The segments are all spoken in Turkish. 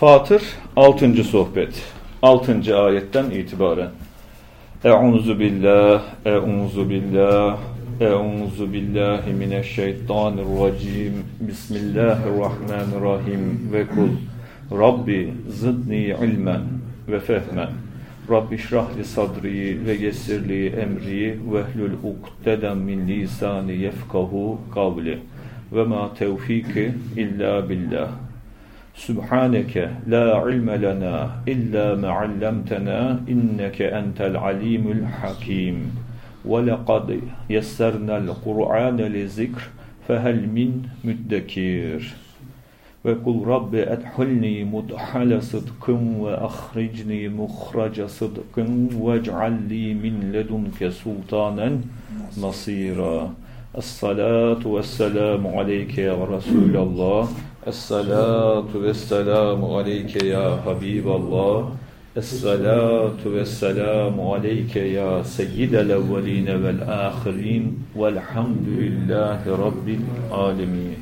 Fatır 6. sohbet. 6. ayetten itibaren. Euzu billah Euzu billah Euzu billahi mineşşeytanirracim. Bismillahirrahmanirrahim. Ve kul Rabbi zidni ilmen ve fehmen. Rabbi şrahli sadri ve yessirli emri ve hlul ukdeden min lisani yefkahu kavli. Ve ma tevfiki illa billah سبحانك لا علم لنا إلا ما علمتنا إنك أنت العليم الحكيم. ولقد يسرنا القرآن للذكر فهل من مدكير وقل رب أدحلني مدحل صدق وأخرجني مخرج صدق واجعل لي من لدنك سلطانا نصيرا. الصلاة والسلام عليك يا رسول الله. Es-salatu ve-selamu aleyke ya Habiballah. Es-salatu ve-selamu aleyke ya seyyidel evveline vel-ahirin. Velhamdülillahi Rabbil alemin.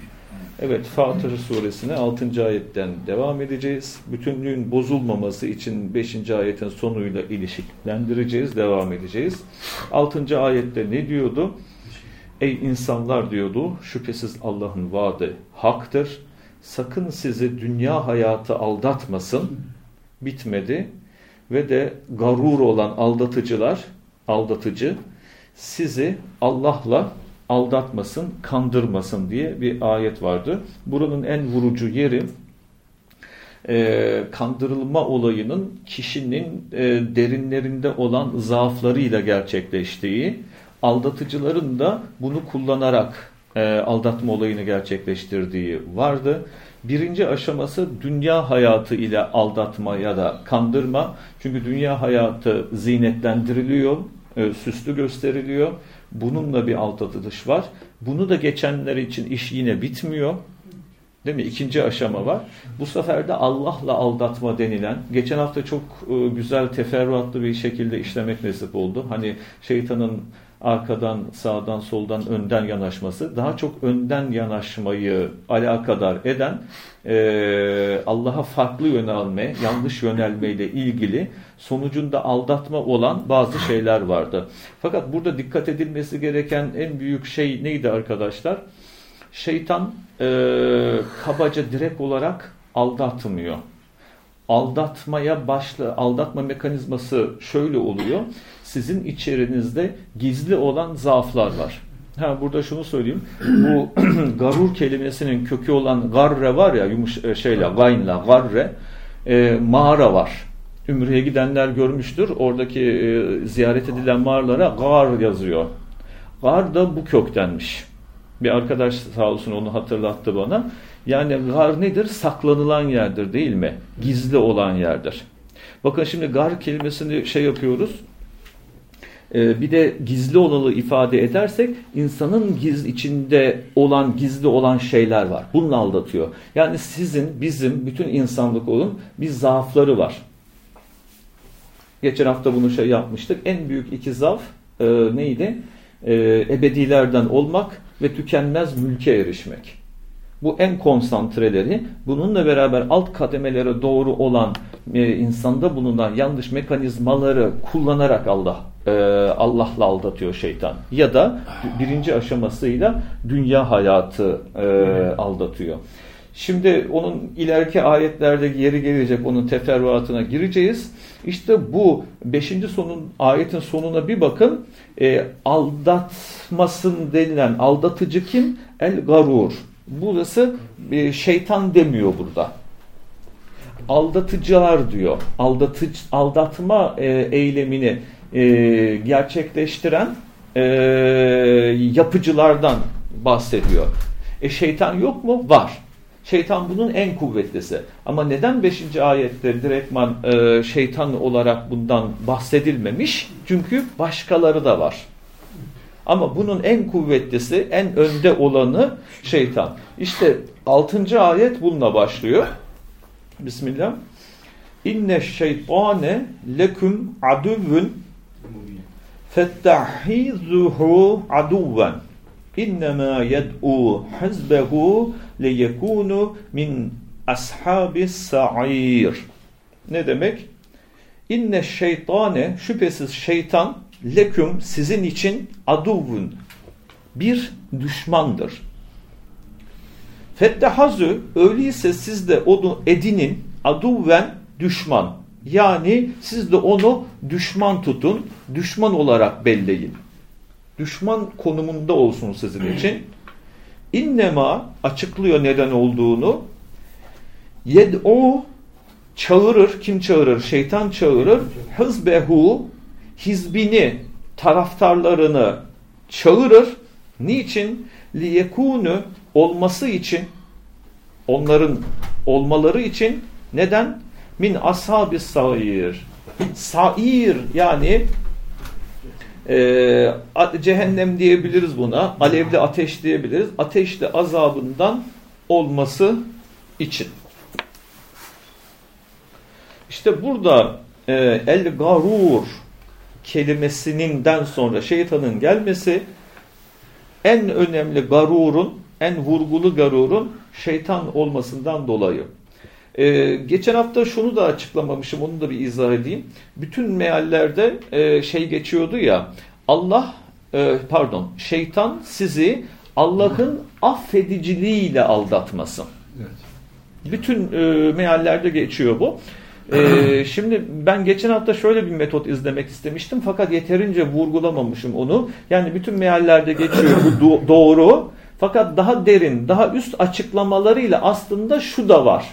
Evet Fatır suresine 6. ayetten devam edeceğiz. Bütünlüğün bozulmaması için 5. ayetin sonuyla ilişkilendireceğiz, devam edeceğiz. 6. ayette ne diyordu? Ey insanlar diyordu, şüphesiz Allah'ın vaadi haktır. Sakın sizi dünya hayatı aldatmasın. Bitmedi. Ve de garur olan aldatıcılar, aldatıcı sizi Allah'la aldatmasın, kandırmasın diye bir ayet vardı. Buranın en vurucu yeri e, kandırılma olayının kişinin e, derinlerinde olan zaaflarıyla gerçekleştiği, aldatıcıların da bunu kullanarak e, aldatma olayını gerçekleştirdiği vardı. Birinci aşaması dünya hayatı ile aldatma ya da kandırma. Çünkü dünya hayatı zinetlendiriliyor, e, süslü gösteriliyor. Bununla bir aldatılış var. Bunu da geçenler için iş yine bitmiyor. Değil mi? İkinci aşama var. Bu sefer de Allah'la aldatma denilen, geçen hafta çok e, güzel teferruatlı bir şekilde işlemek nasip oldu. Hani şeytanın arkadan, sağdan, soldan, önden yanaşması, daha çok önden yanaşmayı alakadar eden e, Allah'a farklı yönelme, yanlış yönelmeyle ilgili sonucunda aldatma olan bazı şeyler vardı. Fakat burada dikkat edilmesi gereken en büyük şey neydi arkadaşlar? Şeytan e, kabaca direkt olarak aldatmıyor aldatmaya başla aldatma mekanizması şöyle oluyor. Sizin içerinizde gizli olan zaaflar var. Ha burada şunu söyleyeyim. Bu garur kelimesinin kökü olan garre var ya yumuş e, şeyle gaynla garre e, mağara var. Ümre'ye gidenler görmüştür. Oradaki e, ziyaret edilen mağaralara gar yazıyor. Gar da bu köktenmiş. Bir arkadaş sağ olsun onu hatırlattı bana. Yani gar nedir? Saklanılan yerdir değil mi? Gizli olan yerdir. Bakın şimdi gar kelimesini şey yapıyoruz. Ee, bir de gizli olanı ifade edersek insanın giz içinde olan gizli olan şeyler var. Bununla aldatıyor. Yani sizin, bizim, bütün insanlık olun bir zaafları var. Geçen hafta bunu şey yapmıştık. En büyük iki zaaf e, neydi? E, ebedilerden olmak ve tükenmez mülke erişmek. Bu en konsantreleri. Bununla beraber alt kademelere doğru olan e, insanda bulunan yanlış mekanizmaları kullanarak Allah e, Allah'la aldatıyor şeytan. Ya da birinci aşamasıyla dünya hayatı e, aldatıyor. Şimdi onun ileriki ayetlerde yeri gelecek onun teferruatına gireceğiz. İşte bu beşinci sonun ayetin sonuna bir bakın. E, aldatmasın denilen aldatıcı kim? El garur. Burası e, şeytan demiyor burada. Aldatıcılar diyor. Aldatıcı, aldatma e, eylemini e, gerçekleştiren yapıcılardan bahsediyor. E şeytan yok mu? Var. Şeytan bunun en kuvvetlisi. Ama neden 5. ayette direktman şeytan olarak bundan bahsedilmemiş? Çünkü başkaları da var. Ama bunun en kuvvetlisi, en önde olanı şeytan. İşte 6. ayet bununla başlıyor. Bismillah. İnne şeytane leküm aduvun fettahizuhu aduven innema yed'u hizbehu leyekunu min ashabis sa'ir. Ne demek? İnne şeytane şüphesiz şeytan leküm sizin için aduvun bir düşmandır. Fettehazü öyleyse siz de onu edinin aduven düşman. Yani siz de onu düşman tutun, düşman olarak belleyin. Düşman konumunda olsun sizin için. İnnema açıklıyor neden olduğunu. Yed'u çağırır. Kim çağırır? Şeytan çağırır. Hızbehu hizbini, taraftarlarını çağırır. Niçin? Liyekûnü olması için onların olmaları için neden? Min ashabis sair. Sair yani e, cehennem diyebiliriz buna. Alevli ateş diyebiliriz. Ateşli azabından olması için. İşte burada e, el garur kelimesinden sonra şeytanın gelmesi en önemli garurun, en vurgulu garurun şeytan olmasından dolayı. Ee, geçen hafta şunu da açıklamamışım, onu da bir izah edeyim. Bütün meallerde e, şey geçiyordu ya, Allah, e, pardon, şeytan sizi Allah'ın affediciliğiyle aldatmasın. Evet. Bütün e, meallerde geçiyor bu. Ee, şimdi ben geçen hafta şöyle bir metot izlemek istemiştim fakat yeterince vurgulamamışım onu. Yani bütün meallerde geçiyor bu do doğru fakat daha derin, daha üst açıklamalarıyla aslında şu da var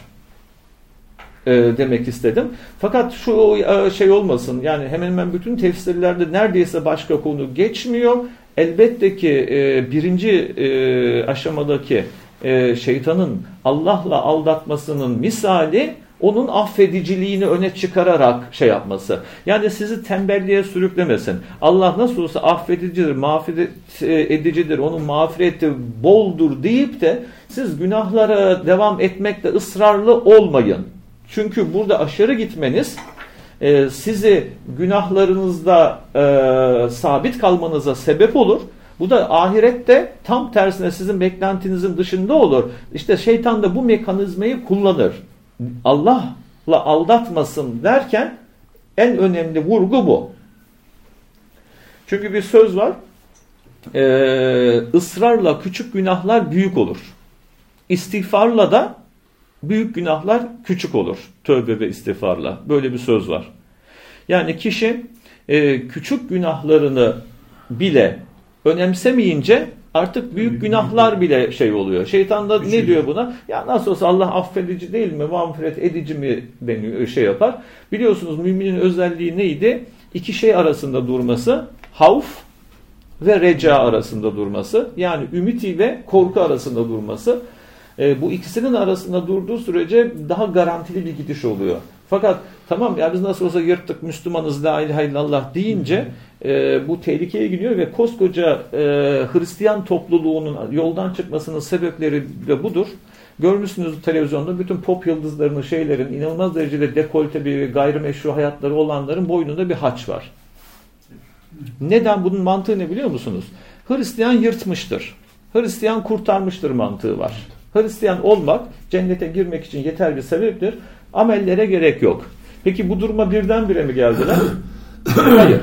e, demek istedim. Fakat şu e, şey olmasın yani hemen hemen bütün tefsirlerde neredeyse başka konu geçmiyor. Elbette ki e, birinci e, aşamadaki e, şeytanın Allah'la aldatmasının misali onun affediciliğini öne çıkararak şey yapması. Yani sizi tembelliğe sürüklemesin. Allah nasıl olsa affedicidir, mağfiret e, edicidir, onun mağfireti boldur deyip de siz günahlara devam etmekte ısrarlı olmayın. Çünkü burada aşırı gitmeniz e, sizi günahlarınızda e, sabit kalmanıza sebep olur. Bu da ahirette tam tersine sizin beklentinizin dışında olur. İşte şeytan da bu mekanizmayı kullanır. Allah'la aldatmasın derken en önemli vurgu bu. Çünkü bir söz var. Ee, ısrarla küçük günahlar büyük olur. İstiğfarla da büyük günahlar küçük olur. Tövbe ve istiğfarla. Böyle bir söz var. Yani kişi e, küçük günahlarını bile önemsemeyince artık büyük günahlar bile şey oluyor. Şeytan da ne diyor buna? Ya nasıl olsa Allah affedici değil mi? Mağfiret edici mi deniyor, şey yapar. Biliyorsunuz müminin özelliği neydi? İki şey arasında durması. Havf ve reca arasında durması. Yani ümiti ve korku arasında durması. E, bu ikisinin arasında durduğu sürece daha garantili bir gidiş oluyor. Fakat tamam ya biz nasıl olsa yırttık Müslümanız la ilahe illallah deyince e, bu tehlikeye gidiyor ve koskoca e, Hristiyan topluluğunun yoldan çıkmasının sebepleri de budur. Görmüşsünüz televizyonda bütün pop yıldızlarının şeylerin inanılmaz derecede dekolte bir gayrimeşru hayatları olanların boynunda bir haç var. Neden? Bunun mantığı ne biliyor musunuz? Hristiyan yırtmıştır. Hristiyan kurtarmıştır mantığı var. Hristiyan olmak cennete girmek için yeter bir sebeptir. Amellere gerek yok. Peki bu duruma birdenbire mi geldiler? Hayır.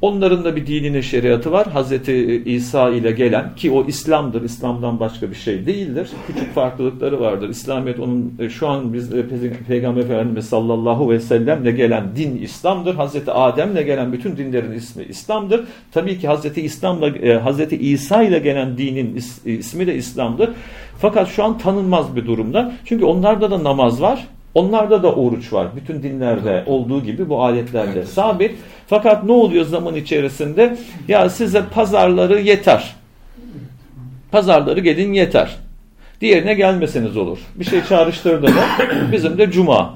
Onların da bir dininin şeriatı var. Hazreti İsa ile gelen ki o İslam'dır. İslam'dan başka bir şey değildir. Küçük farklılıkları vardır. İslamiyet onun e, şu an biz e, Peygamber Efendimiz sallallahu ve sellemle gelen din İslam'dır. Hazreti Adem'le gelen bütün dinlerin ismi İslam'dır. Tabii ki Hazreti İslam'la e, Hazreti İsa ile gelen dinin ismi de İslam'dır. Fakat şu an tanınmaz bir durumda. Çünkü onlarda da namaz var. Onlarda da oruç var. Bütün dinlerde olduğu gibi bu ayetlerde sabit. Fakat ne oluyor zaman içerisinde? Ya size pazarları yeter. Pazarları gelin yeter. Diğerine gelmeseniz olur. Bir şey çağrıştırdı mı? Bizim de cuma.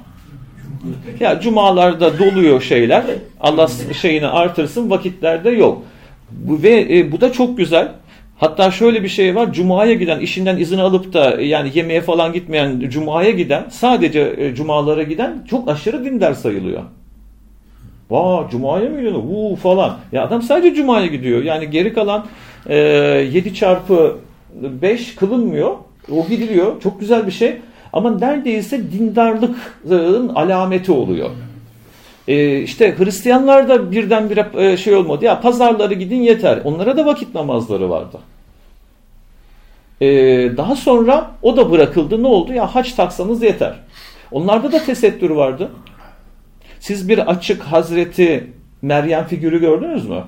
Ya cumalarda doluyor şeyler. Allah şeyini artırsın vakitlerde yok. Ve e, bu da çok güzel. Hatta şöyle bir şey var. Cuma'ya giden, işinden izin alıp da yani yemeğe falan gitmeyen Cuma'ya giden, sadece e, Cuma'lara giden çok aşırı dindar sayılıyor. Vaa Cuma'ya mı gidiyor? Vuu falan. Ya adam sadece Cuma'ya gidiyor. Yani geri kalan e, 7 çarpı 5 kılınmıyor. O gidiliyor. Çok güzel bir şey. ama neredeyse dindarlıkın alameti oluyor. Ee, işte Hristiyanlar da birdenbire e, şey olmadı. Ya pazarları gidin yeter. Onlara da vakit namazları vardı. Ee, daha sonra o da bırakıldı. Ne oldu? Ya haç taksanız yeter. Onlarda da tesettür vardı. Siz bir açık Hazreti Meryem figürü gördünüz mü?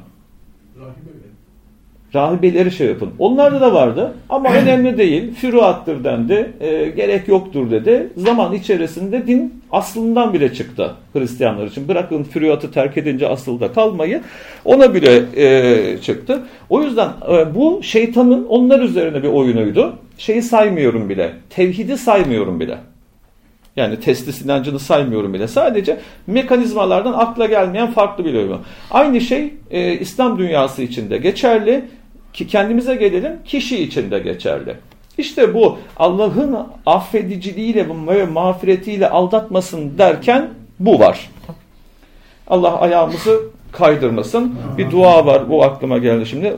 Rahibeleri şey yapın. Onlarda da vardı ama önemli değil. Füruattır dendi. E, gerek yoktur dedi. Zaman içerisinde din aslından bile çıktı Hristiyanlar için. Bırakın füruatı terk edince asılda kalmayı ona bile e, çıktı. O yüzden e, bu şeytanın onlar üzerine bir oyunuydu. Şeyi saymıyorum bile. Tevhidi saymıyorum bile. Yani testis inancını saymıyorum bile. Sadece mekanizmalardan akla gelmeyen farklı bir oyun. Aynı şey e, İslam dünyası içinde geçerli ki kendimize gelelim kişi içinde geçerli. İşte bu Allah'ın affediciliğiyle ve mağfiretiyle aldatmasın derken bu var. Allah ayağımızı kaydırmasın. Bir dua var bu aklıma geldi şimdi.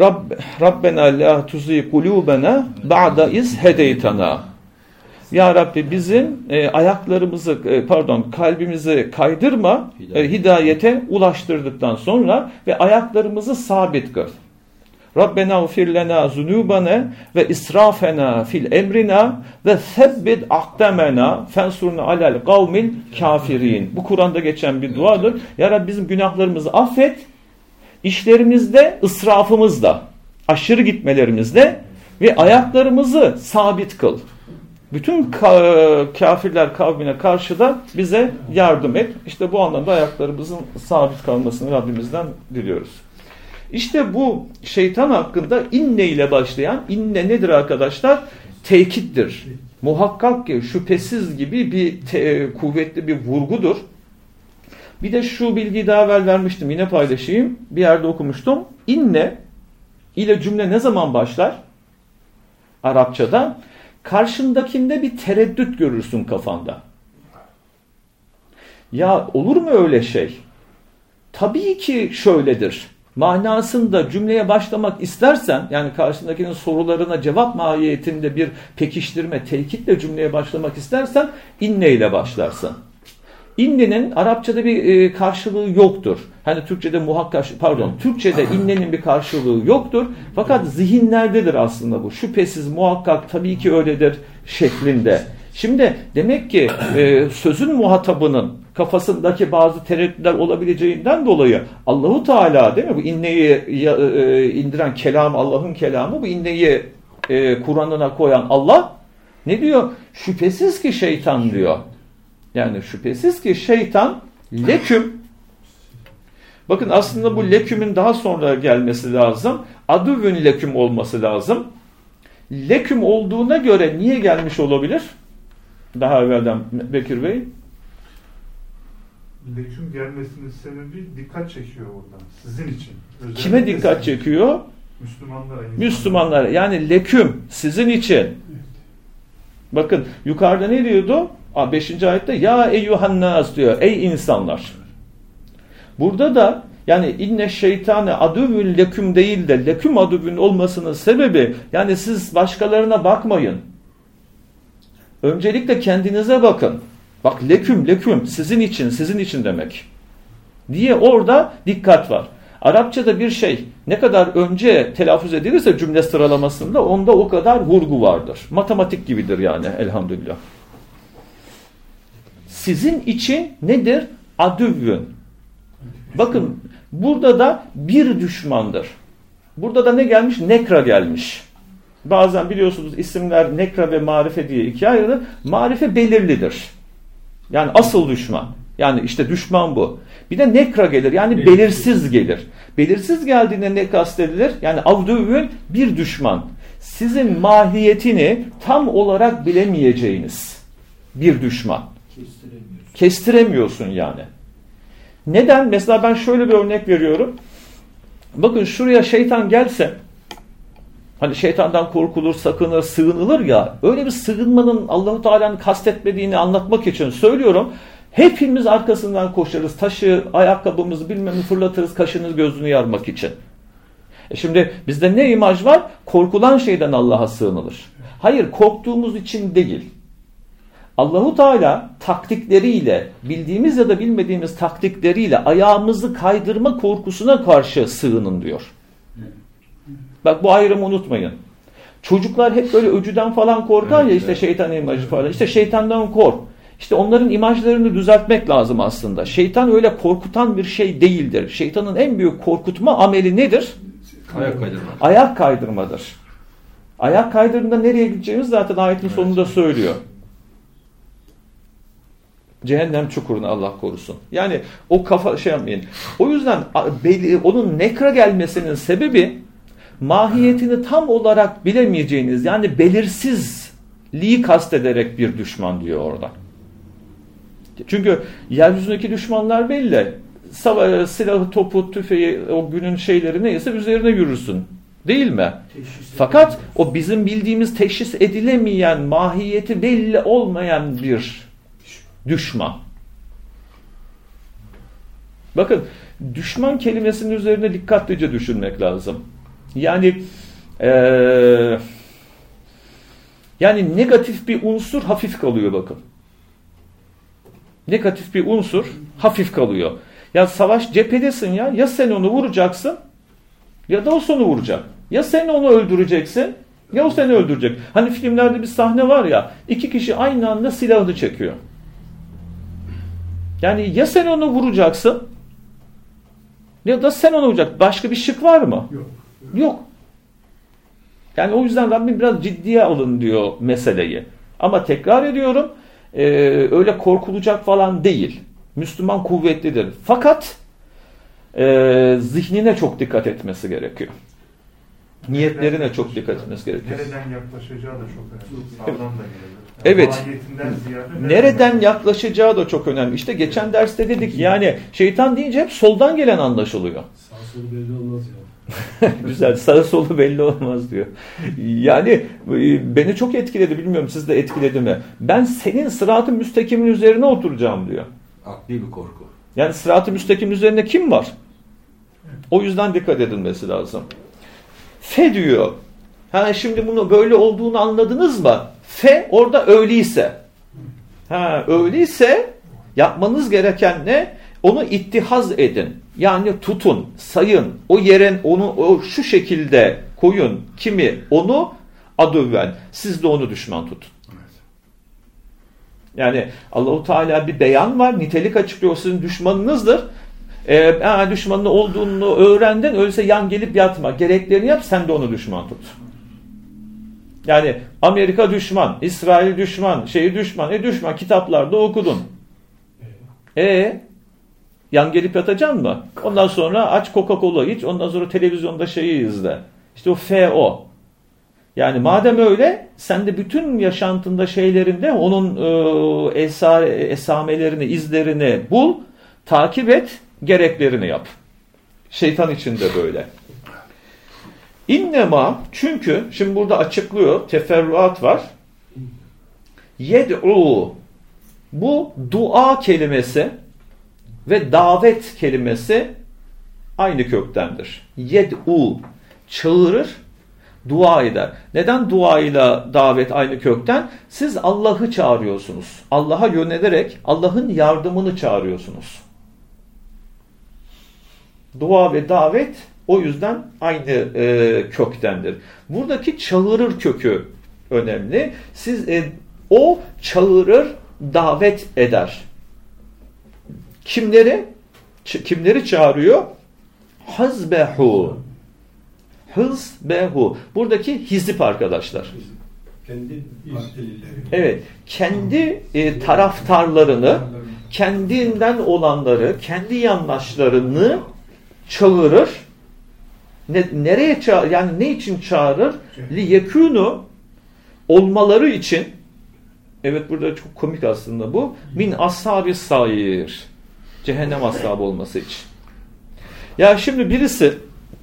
Rabb, Rabbena la tuzi kulubena ba'da iz hedeytana. Ya Rabbi bizim e, ayaklarımızı e, pardon kalbimizi kaydırma e, hidayete ulaştırdıktan sonra ve ayaklarımızı sabit kıl. Rabbena ufir lena zunubana ve israfena fil emrina ve sebbit akdemena fensurna alel kavmil kafirin. Bu Kur'an'da geçen bir duadır. Ya Rabbi bizim günahlarımızı affet. İşlerimizde, ısrafımızda, aşırı gitmelerimizde ve ayaklarımızı sabit kıl. Bütün kafirler kavmine karşı da bize yardım et. İşte bu anlamda ayaklarımızın sabit kalmasını Rabbimizden diliyoruz. İşte bu şeytan hakkında inne ile başlayan, inne nedir arkadaşlar? Tekittir. Muhakkak ki şüphesiz gibi bir kuvvetli bir vurgudur. Bir de şu bilgiyi daha evvel vermiştim yine paylaşayım. Bir yerde okumuştum. İnne ile cümle ne zaman başlar? Arapçada karşındakinde bir tereddüt görürsün kafanda. Ya olur mu öyle şey? Tabii ki şöyledir. Manasında cümleye başlamak istersen yani karşındakinin sorularına cevap mahiyetinde bir pekiştirme, tekitle cümleye başlamak istersen inne ile başlarsın. İnnenin Arapçada bir e, karşılığı yoktur. Hani Türkçede muhakkak pardon Türkçede innenin bir karşılığı yoktur. Fakat zihinlerdedir aslında bu. Şüphesiz muhakkak tabii ki öyledir şeklinde. Şimdi demek ki e, sözün muhatabının kafasındaki bazı tereddütler olabileceğinden dolayı Allahu Teala değil mi bu inneyi e, indiren kelam Allah'ın kelamı bu inneyi e, Kur'an'ına koyan Allah ne diyor? Şüphesiz ki şeytan diyor. Yani şüphesiz ki şeytan leküm bakın aslında bu lekümün daha sonra gelmesi lazım. Adüvün leküm olması lazım. Leküm olduğuna göre niye gelmiş olabilir? Daha evvelden Bekir Bey. Leküm gelmesinin sebebi dikkat çekiyor oradan. Sizin için. Özellikle Kime dikkat sizin. çekiyor? Müslümanlara. Müslümanlara. Yani leküm sizin için. Bakın yukarıda ne diyordu? 5. ayette ya eyyuhannaz diyor. Ey insanlar. Burada da yani inne şeytane adüvün leküm değil de leküm adüvün olmasının sebebi yani siz başkalarına bakmayın. Öncelikle kendinize bakın. Bak leküm leküm sizin için sizin için demek. Diye orada dikkat var. Arapçada bir şey ne kadar önce telaffuz edilirse cümle sıralamasında onda o kadar vurgu vardır. Matematik gibidir yani elhamdülillah. Sizin için nedir? Adüvün. Bakın burada da bir düşmandır. Burada da ne gelmiş? Nekra gelmiş. Bazen biliyorsunuz isimler nekra ve marife diye ikiye ayrılır. Marife belirlidir. Yani asıl düşman. Yani işte düşman bu. Bir de nekra gelir yani belirsiz gelir. Belirsiz geldiğinde ne kastedilir? Yani avdüvün bir düşman. Sizin mahiyetini tam olarak bilemeyeceğiniz bir düşman. Kestiremiyorsun. Kestiremiyorsun yani. Neden? Mesela ben şöyle bir örnek veriyorum. Bakın şuraya şeytan gelse Hani şeytandan korkulur, sakınır, sığınılır ya. Öyle bir sığınmanın Allahu Teala'nın kastetmediğini anlatmak için söylüyorum. Hepimiz arkasından koşarız. Taşı, ayakkabımızı bilmem fırlatırız kaşını gözünü yarmak için. E şimdi bizde ne imaj var? Korkulan şeyden Allah'a sığınılır. Hayır korktuğumuz için değil. Allahu Teala taktikleriyle, bildiğimiz ya da bilmediğimiz taktikleriyle ayağımızı kaydırma korkusuna karşı sığının diyor. Bak bu ayrımı unutmayın. Çocuklar hep böyle öcüden falan korkar Evet, ya işte evet. şeytan imajı falan. İşte şeytandan kork. İşte onların imajlarını düzeltmek lazım aslında. Şeytan öyle korkutan bir şey değildir. Şeytanın en büyük korkutma ameli nedir? Ayak kaydırma. Ayak kaydırmadır. Ayak kaydırdığında nereye gideceğimiz zaten ayetin sonunda söylüyor. Cehennem çukuruna Allah korusun. Yani o kafa şey yapmayın. O yüzden belli- onun nekra gelmesinin sebebi mahiyetini tam olarak bilemeyeceğiniz yani belirsizliği kastederek bir düşman diyor orada. Çünkü yeryüzündeki düşmanlar belli. Sava- silahı, topu, tüfeği, o günün şeyleri neyse üzerine yürürsün. Değil mi? Fakat o bizim bildiğimiz teşhis edilemeyen, mahiyeti belli olmayan bir düşman. Bakın düşman kelimesinin üzerine dikkatlice düşünmek lazım. Yani eee, yani negatif bir unsur hafif kalıyor bakın. Negatif bir unsur hafif kalıyor. Ya savaş cephedesin ya. Ya sen onu vuracaksın ya da o sonu vuracak. Ya sen onu öldüreceksin ya o seni öldürecek. Hani filmlerde bir sahne var ya iki kişi aynı anda silahını çekiyor. Yani ya sen onu vuracaksın ya da sen onu vuracak. Başka bir şık var mı? Yok. Yok. Yani o yüzden Rabbim biraz ciddiye alın diyor meseleyi. Ama tekrar ediyorum e, öyle korkulacak falan değil. Müslüman kuvvetlidir. Fakat e, zihnine çok dikkat etmesi gerekiyor. Niyetlerine çok dikkat gerekiyor. Nereden yaklaşacağı da çok önemli. Sağdan da gelebilir. Evet. Nereden yaklaşacağı da çok önemli. İşte geçen derste dedik yani şeytan deyince hep soldan gelen anlaşılıyor. Sağ solu belli olmaz ya. Güzel. Sağı solu belli olmaz diyor. Yani e, beni çok etkiledi. Bilmiyorum siz de etkiledi mi? Ben senin sıratı müstakimin üzerine oturacağım diyor. Akli bir korku. Yani sıratı müstakimin üzerinde kim var? O yüzden dikkat edilmesi lazım. Fe diyor. Ha şimdi bunu böyle olduğunu anladınız mı? Fe orada öyleyse. Ha öyleyse yapmanız gereken ne? Onu ittihaz edin. Yani tutun, sayın. O yerin onu o şu şekilde koyun. Kimi? Onu adöven. Siz de onu düşman tutun. Yani Allahu Teala bir beyan var. Nitelik açıklıyor. Sizin düşmanınızdır. Ee, ha, düşmanın olduğunu öğrendin. Öyleyse yan gelip yatma. Gereklerini yap. Sen de onu düşman tut. Yani Amerika düşman, İsrail düşman, şeyi düşman. E düşman kitaplarda okudun. E yan gelip yatacaksın mı? Ondan sonra aç Coca-Cola iç. Ondan sonra televizyonda şeyi izle. İşte o FO. Yani madem öyle sen de bütün yaşantında şeylerinde onun e, esa, esamelerini, izlerini bul, takip et, gereklerini yap. Şeytan için de böyle. İnnema çünkü şimdi burada açıklıyor teferruat var. Yed'u bu dua kelimesi ve davet kelimesi aynı köktendir. Yed'u çağırır, dua eder. Neden duayla davet aynı kökten? Siz Allah'ı çağırıyorsunuz. Allah'a yönelerek Allah'ın yardımını çağırıyorsunuz. Dua ve davet o yüzden aynı e, köktendir. Buradaki çağırır kökü önemli. Siz e, o çağırır, davet eder. Kimleri? Ç- kimleri çağırıyor? Hazbehu. Hızbehu. Buradaki hizip arkadaşlar. Kendi. Evet. Kendi e, taraftarlarını, kendinden olanları, kendi yandaşlarını çağırır. Ne, nereye çağır? Yani ne için çağırır? Li yekunu olmaları için evet burada çok komik aslında bu. Min ashabi sair. Cehennem ashabı olması için. Ya şimdi birisi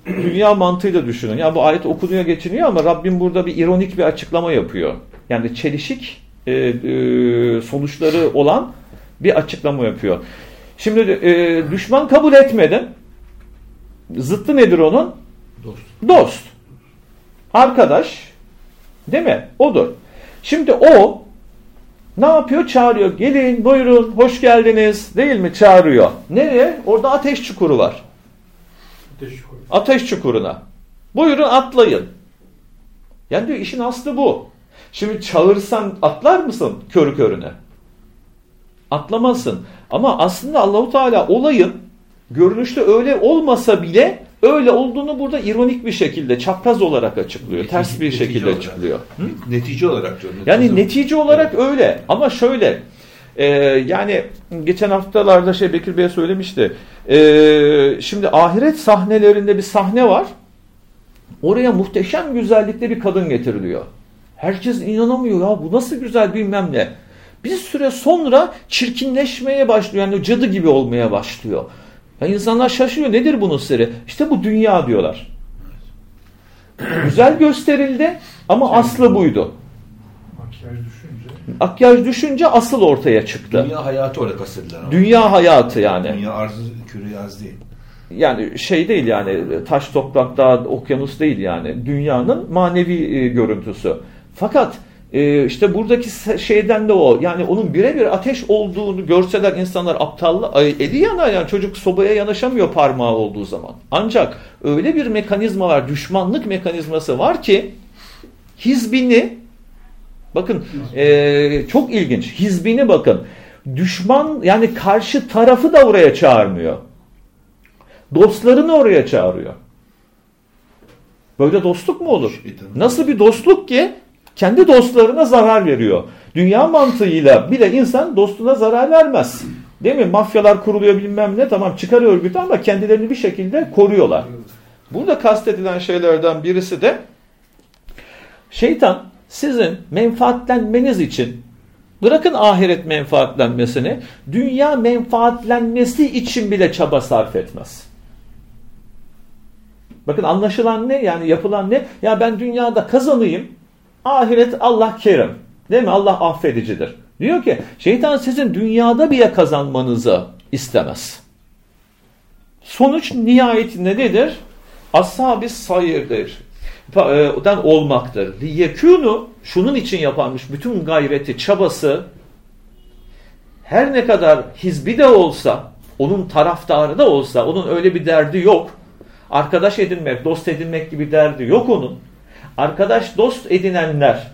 dünya mantığıyla düşünün. Ya bu ayet okunuyor geçiniyor ama Rabbim burada bir ironik bir açıklama yapıyor. Yani çelişik e, e, sonuçları olan bir açıklama yapıyor. Şimdi e, düşman kabul etmedin. Zıttı nedir onun? Dost. Dost. Arkadaş. Değil mi? Odur. Şimdi o ne yapıyor? Çağırıyor. Gelin buyurun hoş geldiniz. Değil mi? Çağırıyor. Nereye? Orada ateş çukuru var. Ateş çukuru. Ateş çukuruna. Buyurun atlayın. Yani diyor işin aslı bu. Şimdi çağırsan atlar mısın körü körüne? Atlamazsın. Ama aslında Allahu Teala olayın görünüşte öyle olmasa bile öyle olduğunu burada ironik bir şekilde çapraz olarak açıklıyor. ters bir Netice şekilde olarak. açıklıyor. Hı? Netice olarak diyorum. Yani netice olarak öyle ama şöyle e, yani geçen haftalarda şey Bekir Bey söylemişti. E, şimdi ahiret sahnelerinde bir sahne var. Oraya muhteşem güzellikte bir kadın getiriliyor. Herkes inanamıyor ya bu nasıl güzel bilmem ne. Bir süre sonra çirkinleşmeye başlıyor. Yani cadı gibi olmaya başlıyor. Ya insanlar şaşırıyor. Nedir bunun sırrı? İşte bu dünya diyorlar. Güzel gösterildi ama aslı buydu. Makyaj düşünce. Akyaj düşünce asıl ortaya çıktı. Dünya hayatı olarak kastedilen ama. Dünya hayatı yani. Dünya arzı küre yaz değil. Yani şey değil yani taş toprak dağ okyanus değil yani. Dünyanın manevi e, görüntüsü. Fakat e, işte buradaki şeyden de o. Yani onun birebir ateş olduğunu görseler insanlar aptallı ay, eli yanar yani çocuk sobaya yanaşamıyor parmağı olduğu zaman. Ancak öyle bir mekanizma var, düşmanlık mekanizması var ki hizbini bakın e, çok ilginç hizbini bakın düşman yani karşı tarafı da oraya çağırmıyor. Dostlarını oraya çağırıyor. Böyle dostluk mu olur? Nasıl bir dostluk ki kendi dostlarına zarar veriyor. Dünya mantığıyla bile insan dostuna zarar vermez. Değil mi? Mafyalar kuruluyor bilmem ne tamam çıkar örgütü ama kendilerini bir şekilde koruyorlar. Burada kastedilen şeylerden birisi de şeytan sizin menfaatlenmeniz için bırakın ahiret menfaatlenmesini dünya menfaatlenmesi için bile çaba sarf etmez. Bakın anlaşılan ne? Yani yapılan ne? Ya ben dünyada kazanayım. Ahiret Allah kerim. Değil mi? Allah affedicidir. Diyor ki şeytan sizin dünyada bile kazanmanızı istemez. Sonuç nihayetinde nedir? Ashab-ı sayırdır. Den olmaktır. Liyekûnu şunun için yaparmış bütün gayreti, çabası her ne kadar hizbi de olsa, onun taraftarı da olsa, onun öyle bir derdi yok. Arkadaş edinmek, dost edinmek gibi derdi yok onun. Arkadaş dost edinenler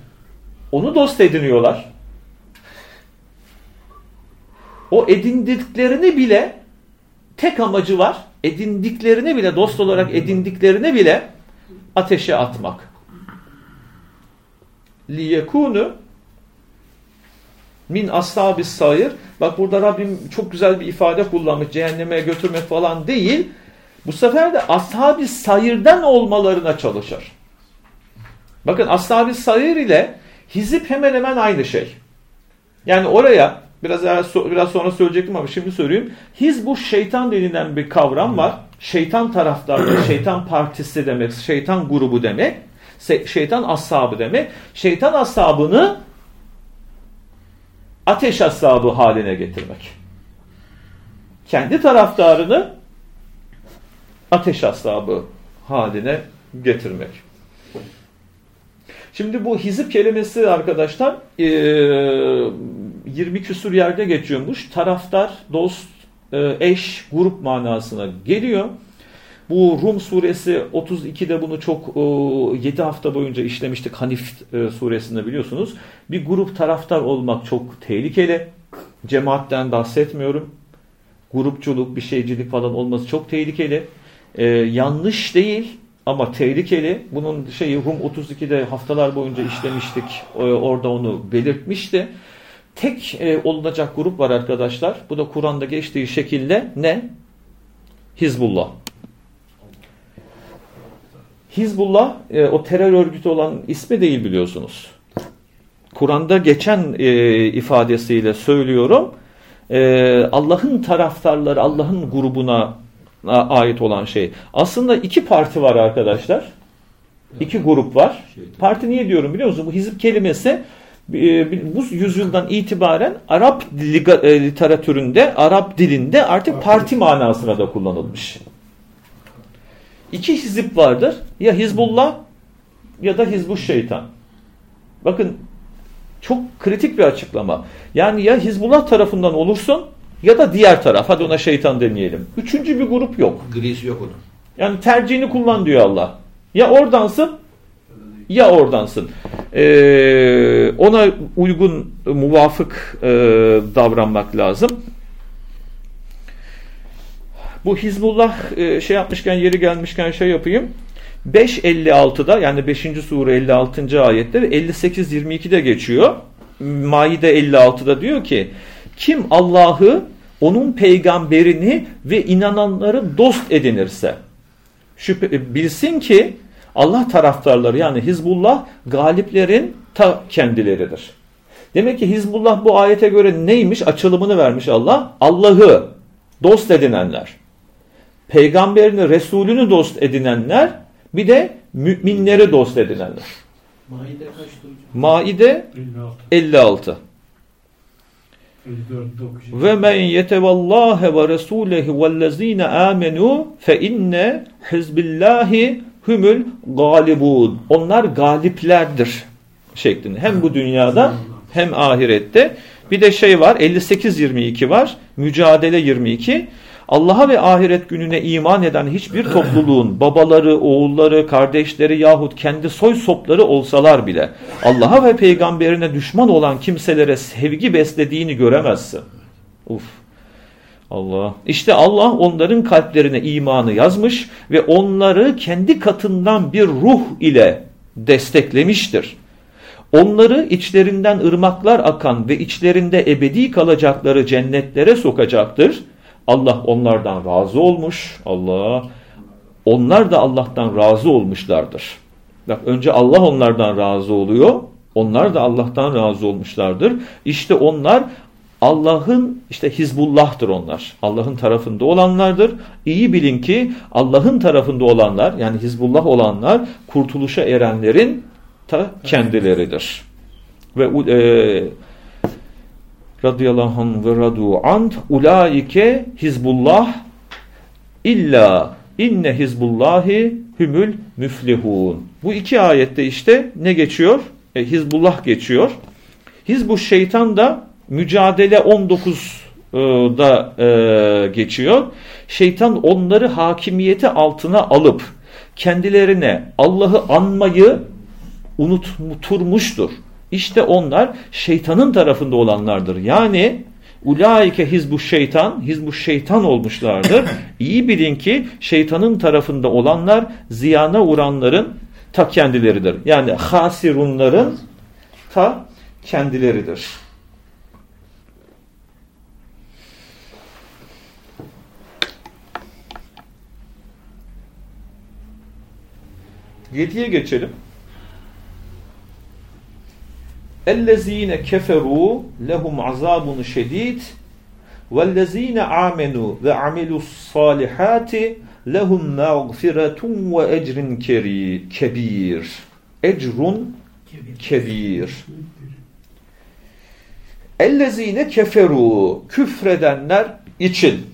onu dost ediniyorlar. O edindiklerini bile tek amacı var. Edindiklerini bile dost olarak edindiklerini bile ateşe atmak. Liyekunu min ashabis sayır. Bak burada Rabbim çok güzel bir ifade kullanmış. Cehenneme götürmek falan değil. Bu sefer de ashab-ı sayırdan olmalarına çalışır. Bakın ashab-ı sayır ile hizip hemen hemen aynı şey. Yani oraya biraz biraz sonra söyleyecektim ama şimdi söyleyeyim. Hiz bu şeytan denilen bir kavram var. Şeytan taraftarı, şeytan partisi demek, şeytan grubu demek. Şeytan ashabı demek. Şeytan ashabını ateş ashabı haline getirmek. Kendi taraftarını ateş ashabı haline getirmek. Şimdi bu hizip kelimesi arkadaşlar 20 küsur yerde geçiyormuş. Taraftar, dost, eş, grup manasına geliyor. Bu Rum suresi 32'de bunu çok 7 hafta boyunca işlemiştik Hanif suresinde biliyorsunuz. Bir grup taraftar olmak çok tehlikeli. Cemaatten bahsetmiyorum. Grupçuluk, bir şeycilik falan olması çok tehlikeli. Ee, yanlış değil ama tehlikeli. Bunun şeyi Rum 32'de haftalar boyunca işlemiştik. Ee, orada onu belirtmişti. Tek e, olunacak grup var arkadaşlar. Bu da Kur'an'da geçtiği şekilde ne? Hizbullah. Hizbullah e, o terör örgütü olan ismi değil biliyorsunuz. Kur'an'da geçen e, ifadesiyle söylüyorum. E, Allah'ın taraftarları, Allah'ın grubuna ait olan şey. Aslında iki parti var arkadaşlar. İki grup var. Parti niye diyorum biliyor musunuz? Bu hizip kelimesi bu yüzyıldan itibaren Arap literatüründe, Arap dilinde artık parti manasına da kullanılmış. İki hizip vardır. Ya Hizbullah ya da Hizbuş şeytan. Bakın çok kritik bir açıklama. Yani ya Hizbullah tarafından olursun ya da diğer taraf. Hadi ona şeytan demeyelim. Üçüncü bir grup yok. Grisi yok onun. Yani tercihini kullan diyor Allah. Ya oradansın ya oradansın. Ee, ona uygun, muvafık e, davranmak lazım. Bu Hizbullah e, şey yapmışken yeri gelmişken şey yapayım. 5.56'da yani 5. sure 56. ayette ve 58.22'de geçiyor. Maide 56'da diyor ki kim Allah'ı onun peygamberini ve inananları dost edinirse şüphe, bilsin ki Allah taraftarları yani Hizbullah galiplerin ta kendileridir. Demek ki Hizbullah bu ayete göre neymiş? Açılımını vermiş Allah. Allah'ı dost edinenler. Peygamberini, Resulünü dost edinenler bir de müminleri dost edinenler. Maide kaçtı hocam? Maide 56. 56. 54 9. Ve men yetevallâhe ve resûlehi vellezîne âmenû fe inne hizbillâhi humul galibûn. Onlar galiplerdir şeklinde. Hem bu dünyada hem ahirette. Bir de şey var 58-22 var. Mücadele 22. Allah'a ve ahiret gününe iman eden hiçbir topluluğun babaları, oğulları, kardeşleri yahut kendi soy sopları olsalar bile Allah'a ve peygamberine düşman olan kimselere sevgi beslediğini göremezsin. Uf. Allah. İşte Allah onların kalplerine imanı yazmış ve onları kendi katından bir ruh ile desteklemiştir. Onları içlerinden ırmaklar akan ve içlerinde ebedi kalacakları cennetlere sokacaktır. Allah onlardan razı olmuş. Allah. Onlar da Allah'tan razı olmuşlardır. Bak önce Allah onlardan razı oluyor. Onlar da Allah'tan razı olmuşlardır. İşte onlar Allah'ın işte Hizbullah'tır onlar. Allah'ın tarafında olanlardır. İyi bilin ki Allah'ın tarafında olanlar yani Hizbullah olanlar kurtuluşa erenlerin ta kendileridir. Ve e, radıyallahu anh ve radu ant ulaike hizbullah illa inne hizbullahi hümül müflihun. Bu iki ayette işte ne geçiyor? E, Hizbullah geçiyor. Hizbu şeytan da mücadele 19'da e, geçiyor. Şeytan onları hakimiyeti altına alıp kendilerine Allah'ı anmayı unuturmuştur. İşte onlar şeytanın tarafında olanlardır. Yani ulaike hizbu şeytan, hizbu şeytan olmuşlardır. İyi bilin ki şeytanın tarafında olanlar ziyana uğranların ta kendileridir. Yani hasirunların ta kendileridir. Yediye geçelim. اَلَّذ۪ينَ كَفَرُوا لَهُمْ عَذَابٌ شَد۪يدٌ وَالَّذ۪ينَ آمَنُوا وَعَمِلُوا الصَّالِحَاتِ لَهُمْ مَغْفِرَةٌ وَاَجْرٍ كَب۪يرٌ Ecrun kebir. Ellezine keferu küfredenler için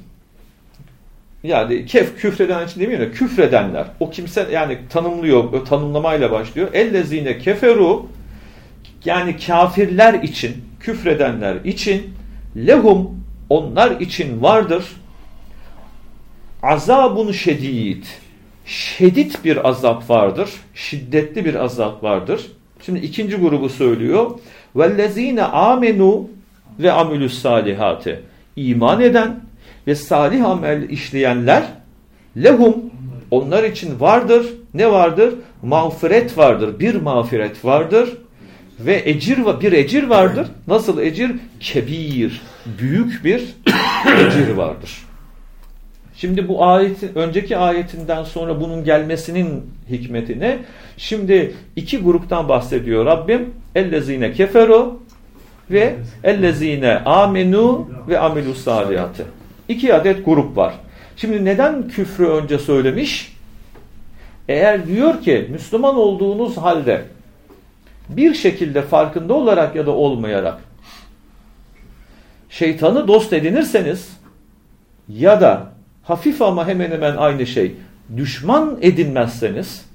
yani kef küfreden için demiyor ya küfredenler o kimse yani tanımlıyor tanımlamayla başlıyor. Ellezine keferu yani kafirler için, küfredenler için lehum onlar için vardır azabun şedid. Şedid bir azap vardır. Şiddetli bir azap vardır. Şimdi ikinci grubu söylüyor. Vellezine amenu ve amilus salihati. İman eden ve salih amel işleyenler lehum onlar için vardır. Ne vardır? Mağfiret vardır. Bir mağfiret vardır ve ecir bir ecir vardır. Nasıl ecir? Kebir. Büyük bir ecir vardır. Şimdi bu ayetin önceki ayetinden sonra bunun gelmesinin hikmetine şimdi iki gruptan bahsediyor Rabbim. Ellezine keferu ve ellezine amenu ve amilu salihati. İki adet grup var. Şimdi neden küfrü önce söylemiş? Eğer diyor ki Müslüman olduğunuz halde bir şekilde farkında olarak ya da olmayarak şeytanı dost edinirseniz ya da hafif ama hemen hemen aynı şey düşman edinmezseniz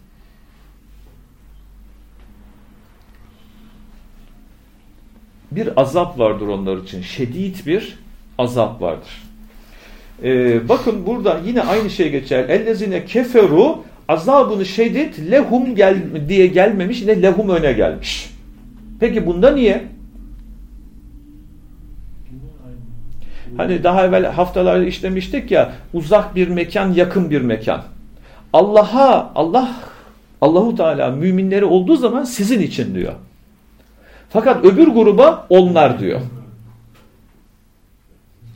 bir azap vardır onlar için. Şedid bir azap vardır. Ee, bakın burada yine aynı şey geçer. Ellezine keferu azabını şedid lehum gel diye gelmemiş yine lehum öne gelmiş. Peki bunda niye? Hani daha evvel haftalarda işlemiştik ya uzak bir mekan yakın bir mekan. Allah'a Allah Allahu Teala müminleri olduğu zaman sizin için diyor. Fakat öbür gruba onlar diyor.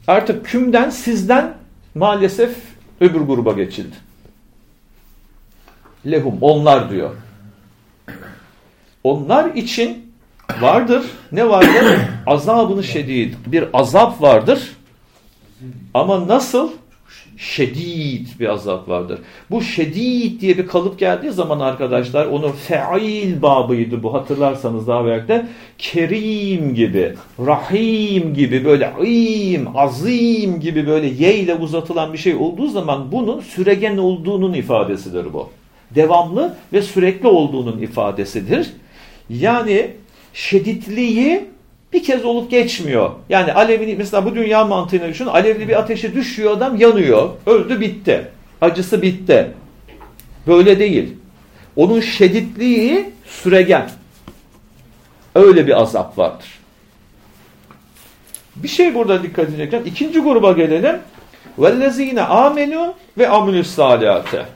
Artık kümden sizden maalesef öbür gruba geçildi. Lehum onlar diyor. Onlar için vardır. Ne vardır? Azabını şedid. Bir azap vardır. Ama nasıl? Şedid bir azap vardır. Bu şedid diye bir kalıp geldiği zaman arkadaşlar onu feil babıydı bu hatırlarsanız daha belki kerim gibi, rahim gibi böyle im, azim gibi böyle ye ile uzatılan bir şey olduğu zaman bunun süregen olduğunun ifadesidir bu devamlı ve sürekli olduğunun ifadesidir. Yani şiddetliği bir kez olup geçmiyor. Yani alevini mesela bu dünya mantığını düşün. Alevli bir ateşe düşüyor adam yanıyor. Öldü bitti. Acısı bitti. Böyle değil. Onun şiddetliği süregen. Öyle bir azap vardır. Bir şey burada dikkat edeceğim. İkinci gruba gelelim. Vellezine amenu ve amülüs salihate.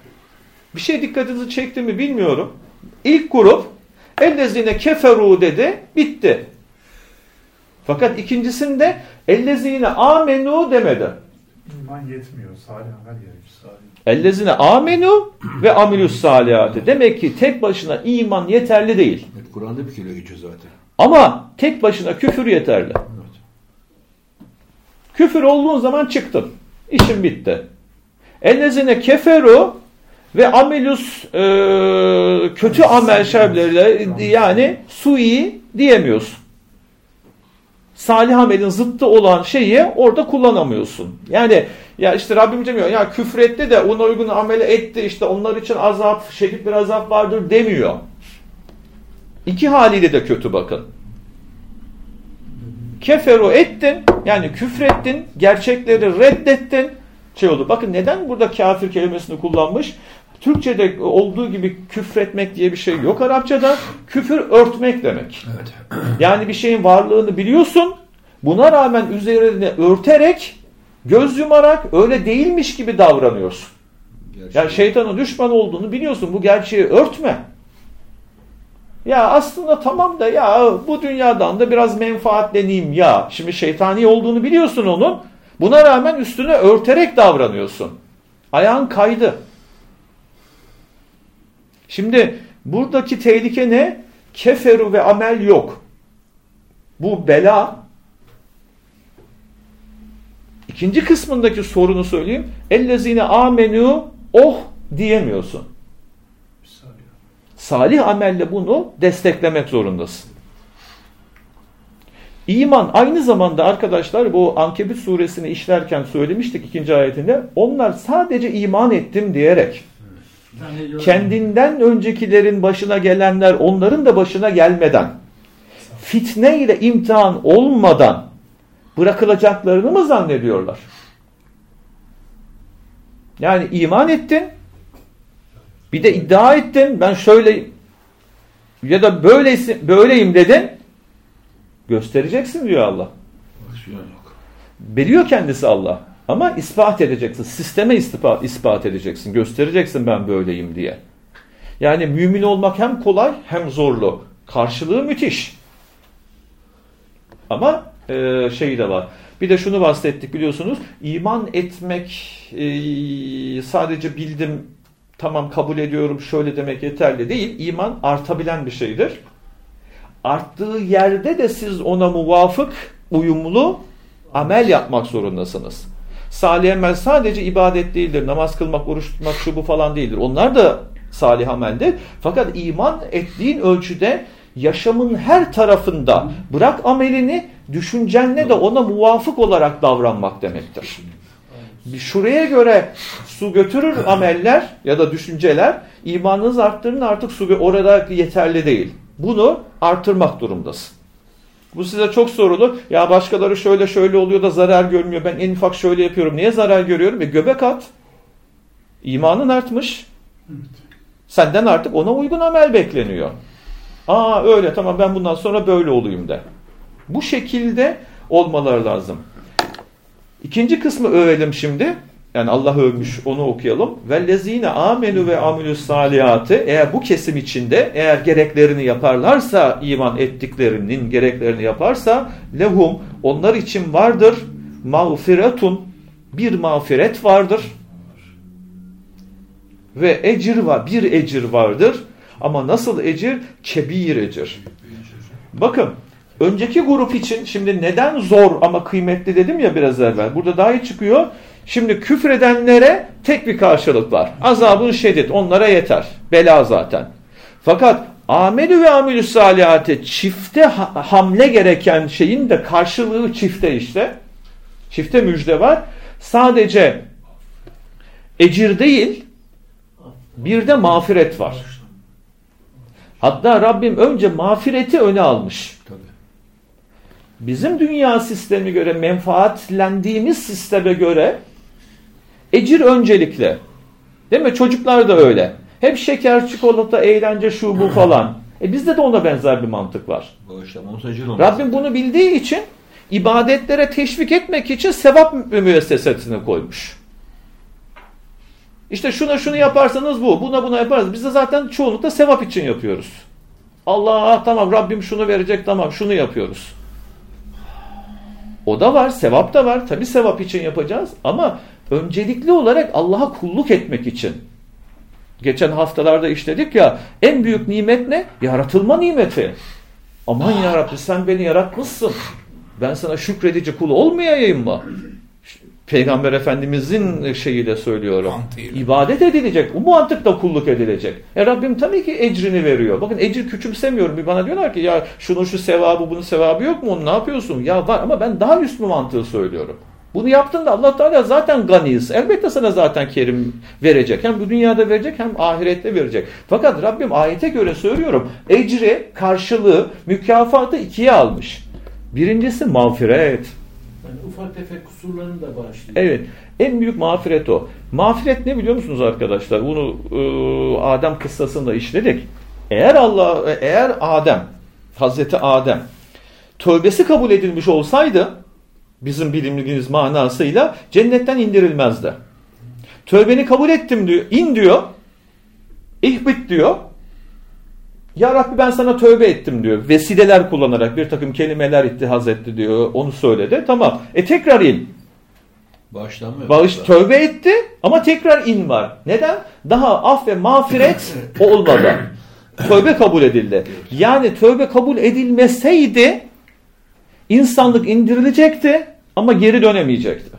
Bir şey dikkatinizi çekti mi bilmiyorum. İlk grup ellezine keferu dedi bitti. Fakat ikincisinde ellezine amenu demedi. İman yetmiyor. Salih amel gerekir. Ellezine amenu ve amilus salihate. Demek ki tek başına iman yeterli değil. Evet, Kur'an'da bir kere geçiyor zaten. Ama tek başına küfür yeterli. Evet. Küfür olduğun zaman çıktın. İşin bitti. Ellezine keferu ve amilus e, kötü amel şerleriyle yani sui diyemiyorsun. Salih amelin zıttı olan şeyi orada kullanamıyorsun. Yani ya işte Rabbim demiyor ya küfretti de ona uygun ameli etti işte onlar için azap, şedid bir azap vardır demiyor. İki haliyle de kötü bakın. Keferu ettin yani küfrettin, gerçekleri reddettin. Şey oldu. Bakın neden burada kafir kelimesini kullanmış? Türkçe'de olduğu gibi küfretmek diye bir şey yok Arapçada. Küfür örtmek demek. Evet. Yani bir şeyin varlığını biliyorsun. Buna rağmen üzerine örterek, göz yumarak öyle değilmiş gibi davranıyorsun. Gerçekten. Yani şeytanın düşman olduğunu biliyorsun. Bu gerçeği örtme. Ya aslında tamam da ya bu dünyadan da biraz menfaatleneyim ya. Şimdi şeytani olduğunu biliyorsun onun. Buna rağmen üstüne örterek davranıyorsun. Ayağın kaydı. Şimdi buradaki tehlike ne? Keferu ve amel yok. Bu bela. İkinci kısmındaki sorunu söyleyeyim. Ellezine amenu oh diyemiyorsun. Salih amelle bunu desteklemek zorundasın. İman aynı zamanda arkadaşlar bu Ankebut suresini işlerken söylemiştik ikinci ayetinde. Onlar sadece iman ettim diyerek kendinden öncekilerin başına gelenler onların da başına gelmeden fitne ile imtihan olmadan bırakılacaklarını mı zannediyorlar? Yani iman ettin bir de iddia ettin ben şöyle ya da böyleyim, böyleyim dedin göstereceksin diyor Allah. Yok. Biliyor kendisi Allah. Ama ispat edeceksin. Sisteme ispat, ispat edeceksin. Göstereceksin ben böyleyim diye. Yani mümin olmak hem kolay hem zorlu. Karşılığı müthiş. Ama e, şey de var. Bir de şunu bahsettik biliyorsunuz. İman etmek e, sadece bildim tamam kabul ediyorum şöyle demek yeterli değil. İman artabilen bir şeydir. Arttığı yerde de siz ona muvafık, uyumlu amel yapmak zorundasınız. Salih amel sadece ibadet değildir. Namaz kılmak, oruç tutmak, şu bu falan değildir. Onlar da salih ameldir. Fakat iman ettiğin ölçüde yaşamın her tarafında bırak amelini düşüncenle de ona muvafık olarak davranmak demektir. Şuraya göre su götürür ameller ya da düşünceler imanınız arttırın artık su orada yeterli değil. Bunu artırmak durumdasın. Bu size çok sorulur. Ya başkaları şöyle şöyle oluyor da zarar görmüyor. Ben en ufak şöyle yapıyorum. Niye zarar görüyorum? E göbek at. İmanın artmış. Senden artık ona uygun amel bekleniyor. Aa öyle tamam ben bundan sonra böyle olayım de. Bu şekilde olmaları lazım. İkinci kısmı övelim şimdi. Yani Allah övmüş onu okuyalım. Vellezine amenu ve amilus salihati eğer bu kesim içinde eğer gereklerini yaparlarsa iman ettiklerinin gereklerini yaparsa lehum onlar için vardır mağfiretun bir mağfiret vardır ve ecir var bir ecir vardır ama nasıl ecir? Kebir ecir. Bakın önceki grup için şimdi neden zor ama kıymetli dedim ya biraz evvel. Burada daha iyi çıkıyor. Şimdi küfredenlere tek bir karşılık var. Azabın şiddet onlara yeter. Bela zaten. Fakat amelü ve amelü salihate çifte hamle gereken şeyin de karşılığı çifte işte. Çifte müjde var. Sadece ecir değil bir de mağfiret var. Hatta Rabbim önce mağfireti öne almış. Bizim dünya sistemi göre menfaatlendiğimiz sisteme göre ecir öncelikle. Değil mi? Çocuklar da öyle. Hep şeker, çikolata, eğlence, şu bu falan. E bizde de ona benzer bir mantık var. Bağışlama olsa ecir olmaz. Rabbim bunu bildiği için ibadetlere teşvik etmek için sevap müessesesini koymuş. İşte şuna şunu yaparsanız bu, buna buna yaparız. Biz de zaten çoğunlukla sevap için yapıyoruz. Allah tamam Rabbim şunu verecek tamam şunu yapıyoruz. O da var, sevap da var. Tabi sevap için yapacağız ama öncelikli olarak Allah'a kulluk etmek için. Geçen haftalarda işledik ya en büyük nimet ne? Yaratılma nimeti. Aman ya Rabbi sen beni yaratmışsın. Ben sana şükredici kul olmayayım mı? Peygamber Efendimizin şeyiyle söylüyorum. Mantığıyla. İbadet edilecek. Bu mantıkla kulluk edilecek. E Rabbim tabii ki ecrini veriyor. Bakın ecir küçümsemiyorum. Bir bana diyorlar ki ya şunun şu sevabı bunun sevabı yok mu? Onu ne yapıyorsun? Ya var ama ben daha üst bir mantığı söylüyorum. Bunu yaptığında Allah Teala zaten ganiyiz. Elbette sana zaten kerim verecek. Hem bu dünyada verecek hem ahirette verecek. Fakat Rabbim ayete göre söylüyorum. Ecri, karşılığı, mükafatı ikiye almış. Birincisi mağfiret. Yani ufak tefek kusurlarını da bağışlıyor. Evet. En büyük mağfiret o. Mağfiret ne biliyor musunuz arkadaşlar? Bunu e, Adem kıssasında işledik. Eğer Allah eğer Adem Hazreti Adem tövbesi kabul edilmiş olsaydı bizim bilimimiz manasıyla cennetten indirilmezdi. Tövbeni kabul ettim diyor. in diyor. İhbit diyor. Ya Rabbi ben sana tövbe ettim diyor. Vesileler kullanarak bir takım kelimeler ittihaz etti diyor. Onu söyledi. Tamam. E tekrar in. Bağışlanmıyor. Bağış tövbe etti ama tekrar in var. Neden? Daha af ve mağfiret olmadı. Tövbe kabul edildi. Yani tövbe kabul edilmeseydi insanlık indirilecekti ama geri dönemeyecekti.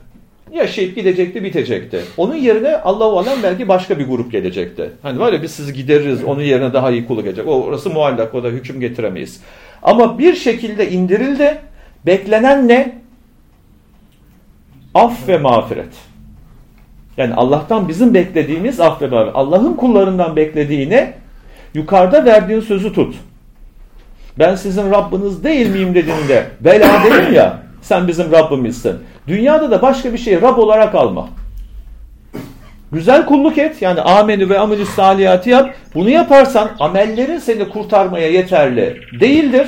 Yaşayıp gidecekti, bitecekti. Onun yerine Allah-u Alem belki başka bir grup gelecekti. Hani var ya biz sizi gideririz, onun yerine daha iyi kulu gelecek. O, orası muallak, o da hüküm getiremeyiz. Ama bir şekilde indirildi. Beklenen ne? Af ve mağfiret. Yani Allah'tan bizim beklediğimiz af ve mağfiret. Allah'ın kullarından beklediğine yukarıda verdiğin sözü tut. Ben sizin Rabbiniz değil miyim dediğinde bela dedim ya sen bizim Rabbimizsin. Dünyada da başka bir şey Rab olarak alma. Güzel kulluk et. Yani amenü ve amelü salihati yap. Bunu yaparsan amellerin seni kurtarmaya yeterli değildir.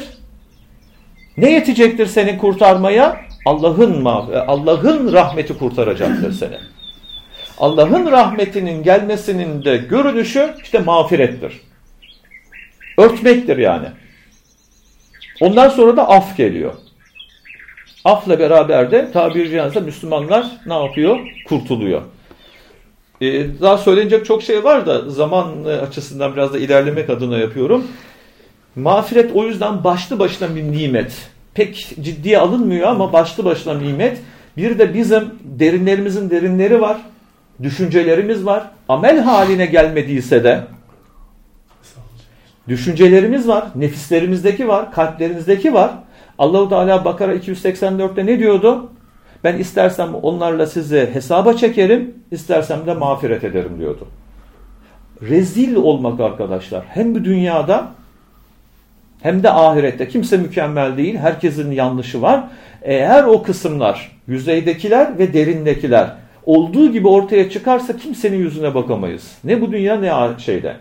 Ne yetecektir seni kurtarmaya? Allah'ın Allah'ın rahmeti kurtaracaktır seni. Allah'ın rahmetinin gelmesinin de görünüşü işte mağfirettir. Örtmektir yani. Ondan sonra da af geliyor. Afla beraber de tabiri caizse Müslümanlar ne yapıyor? Kurtuluyor. Ee, daha söylenecek çok şey var da zaman açısından biraz da ilerlemek adına yapıyorum. Mağfiret o yüzden başlı başına bir nimet. Pek ciddiye alınmıyor ama başlı başına nimet. Bir de bizim derinlerimizin derinleri var. Düşüncelerimiz var. Amel haline gelmediyse de düşüncelerimiz var. Nefislerimizdeki var. Kalplerimizdeki var. Allahu Teala Bakara 284'te ne diyordu? Ben istersem onlarla sizi hesaba çekerim, istersem de mağfiret ederim diyordu. Rezil olmak arkadaşlar. Hem bu dünyada hem de ahirette. Kimse mükemmel değil. Herkesin yanlışı var. Eğer o kısımlar, yüzeydekiler ve derindekiler olduğu gibi ortaya çıkarsa kimsenin yüzüne bakamayız. Ne bu dünya ne şeyde.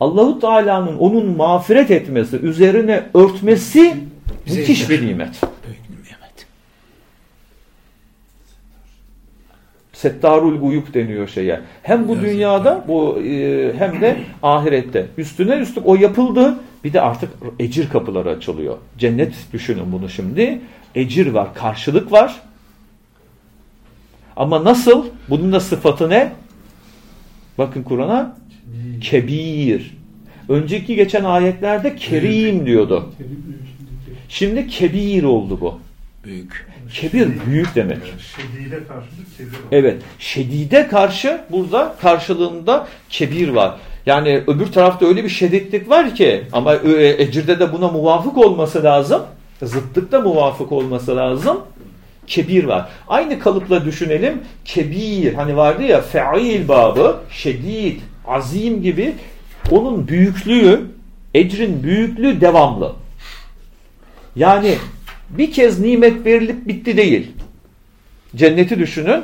Allahu Teala'nın onun mağfiret etmesi, üzerine örtmesi müthiş bir nimet. Settarul Guyub deniyor şeye. Hem bu dünyada bu e, hem de ahirette. Üstüne üstlük o yapıldı. Bir de artık ecir kapıları açılıyor. Cennet düşünün bunu şimdi. Ecir var, karşılık var. Ama nasıl? Bunun da sıfatı ne? Bakın Kur'an'a. Kebir. Önceki geçen ayetlerde kerim diyordu. Şimdi kebir oldu bu. Büyük. Kebir büyük demek. Şedide karşı kebir var. Evet. Şedide karşı burada karşılığında kebir var. Yani öbür tarafta öyle bir şeditlik var ki ama e, ecirde de buna muvafık olması lazım. Zıttıkta muvafık olması lazım. Kebir var. Aynı kalıpla düşünelim. Kebir hani vardı ya feil babı, şedid, azim gibi onun büyüklüğü, ecrin büyüklüğü devamlı. Yani bir kez nimet verilip bitti değil. Cenneti düşünün.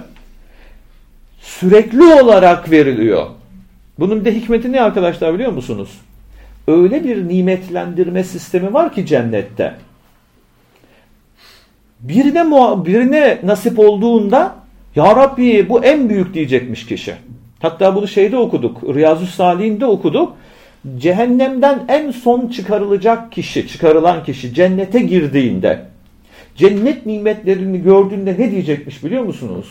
Sürekli olarak veriliyor. Bunun bir de hikmeti ne arkadaşlar biliyor musunuz? Öyle bir nimetlendirme sistemi var ki cennette. Birine, birine nasip olduğunda Ya Rabbi bu en büyük diyecekmiş kişi. Hatta bunu şeyde okuduk. Riyazu Salih'inde okuduk. Cehennemden en son çıkarılacak kişi, çıkarılan kişi cennete girdiğinde cennet nimetlerini gördüğünde ne diyecekmiş biliyor musunuz?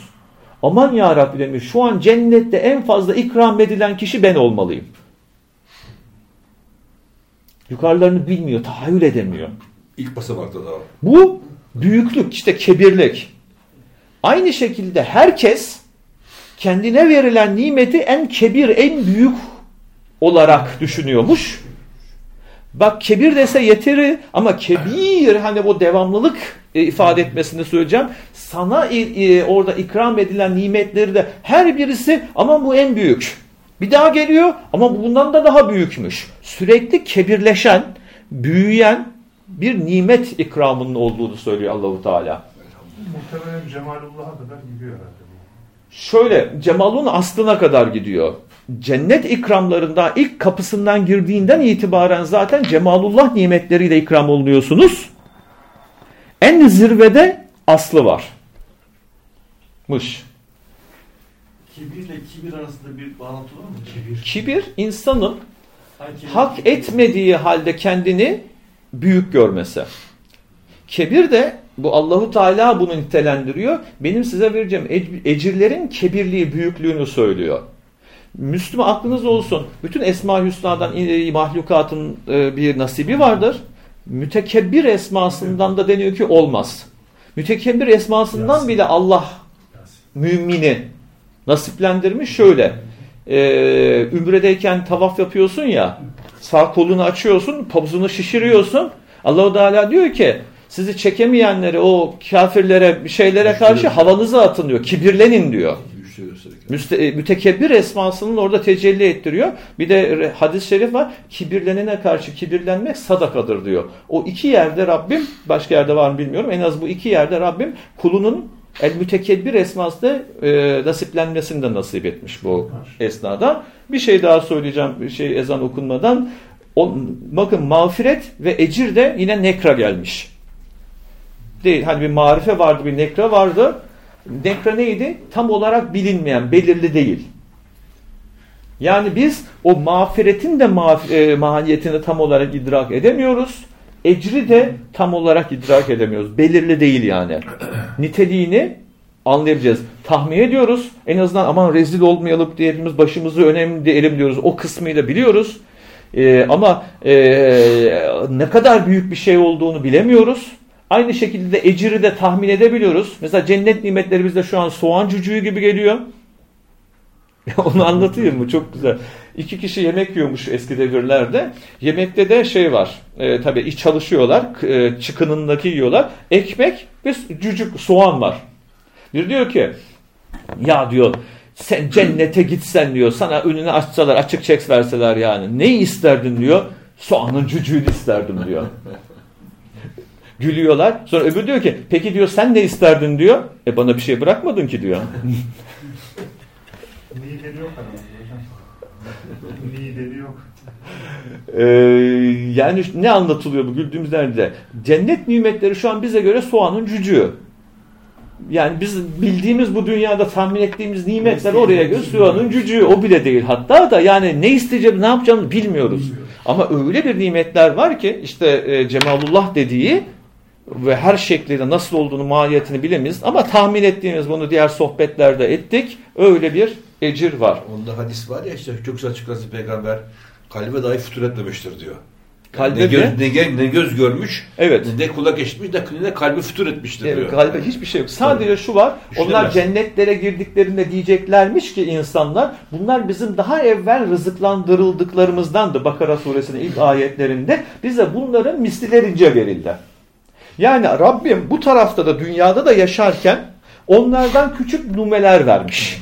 Aman ya Rabbi demiş şu an cennette en fazla ikram edilen kişi ben olmalıyım. Yukarılarını bilmiyor, tahayyül edemiyor. İlk basamakta daha. Bu büyüklük, işte kebirlik. Aynı şekilde herkes kendine verilen nimeti en kebir, en büyük olarak düşünüyormuş. Bak kebir dese yeteri ama kebir hani o devamlılık e, ifade etmesini söyleyeceğim. Sana e, e, orada ikram edilen nimetleri de her birisi ama bu en büyük. Bir daha geliyor ama bu bundan da daha büyükmüş. Sürekli kebirleşen, büyüyen bir nimet ikramının olduğunu söylüyor Allahu Teala. Muhtemelen Cemalullah'a kadar gidiyor herhalde. Şöyle Cemal'un aslına kadar gidiyor. Cennet ikramlarında ilk kapısından girdiğinden itibaren zaten Cemalullah nimetleriyle ikram olunuyorsunuz. En zirvede aslı var. Mış. Kibirle kibir arasında bir bağlantı var mı? Kibir. Kibir insanın kibir- hak etmediği halde kendini büyük görmesi. Kebir de bu Allahu Teala bunu nitelendiriyor. Benim size vereceğim ec- ecirlerin kebirliği, büyüklüğünü söylüyor. Müslüman aklınız olsun. Bütün Esma Hüsna'dan e, mahlukatın e, bir nasibi vardır. Mütekebbir esmasından da deniyor ki olmaz. Mütekebbir esmasından bile Allah mümini nasiplendirmiş şöyle. E, ümredeyken tavaf yapıyorsun ya sağ kolunu açıyorsun, pabuzunu şişiriyorsun. Allahu Teala diyor ki sizi çekemeyenlere, o kafirlere, bir şeylere karşı havanızı atın diyor. Kibirlenin diyor. Müste, e, mütekebbir esmasının orada tecelli ettiriyor. Bir de hadis-i şerif var. Kibirlenene karşı kibirlenmek sadakadır diyor. O iki yerde Rabbim, başka yerde var mı bilmiyorum. En az bu iki yerde Rabbim kulunun el mütekebbir esmasında e, nasiplenmesini de nasip etmiş bu esnada. Bir şey daha söyleyeceğim bir şey ezan okunmadan. O, bakın mağfiret ve ecir de yine nekra gelmiş. Değil. Hani bir marife vardı, bir nekra vardı. Nekra neydi? Tam olarak bilinmeyen, belirli değil. Yani biz o mağfiretin de mağf e, mahiyetini tam olarak idrak edemiyoruz. Ecri de tam olarak idrak edemiyoruz. Belirli değil yani. Niteliğini anlayabileceğiz. Tahmin ediyoruz. En azından aman rezil olmayalım diye hepimiz başımızı önemli diyelim diyoruz. O kısmıyla biliyoruz. E, ama e, ne kadar büyük bir şey olduğunu bilemiyoruz. Aynı şekilde de eciri de tahmin edebiliyoruz. Mesela cennet nimetleri bizde şu an soğan cücüğü gibi geliyor. Onu anlatayım mı? Çok güzel. İki kişi yemek yiyormuş eski devirlerde. Yemekte de şey var. E, tabii iç çalışıyorlar. E, çıkınındaki yiyorlar. Ekmek ve cücük soğan var. Bir diyor ki ya diyor sen cennete gitsen diyor sana önüne açsalar açık çek verseler yani ne isterdin diyor. Soğanın cücüğünü isterdim diyor. Gülüyorlar. Sonra öbürü diyor ki peki diyor sen ne isterdin diyor. E bana bir şey bırakmadın ki diyor. Mideli yok herhalde. Mideli yok. Ee, yani ne anlatılıyor bu güldüğümüz nerede? Cennet nimetleri şu an bize göre soğanın cücüğü. Yani biz bildiğimiz bu dünyada tahmin ettiğimiz nimetler oraya göre soğanın cücüğü. O bile değil hatta da yani ne isteyeceğimiz ne yapacağımızı bilmiyoruz. Ama öyle bir nimetler var ki işte e, Cemalullah dediği ve her şekliyle nasıl olduğunu mahiyetini bilemeyiz. Ama tahmin ettiğimiz bunu diğer sohbetlerde ettik. Öyle bir ecir var. Onda hadis var ya işte çok güzel açıklasın peygamber. Kalbe dahi fütur etmemiştir diyor. Kalbe ne, göz, ne, ne göz görmüş, Evet. ne kulak eşitmiş, ne, ne kalbi fütur etmiştir Evet, diyor. Kalbe hiçbir şey yok. Sadece şu var. Düşünemez. Onlar cennetlere girdiklerinde diyeceklermiş ki insanlar bunlar bizim daha evvel rızıklandırıldıklarımızdandı. Bakara suresinin ilk ayetlerinde bize bunların mislilerince verildi. Yani Rabbim bu tarafta da dünyada da yaşarken onlardan küçük numeler vermiş.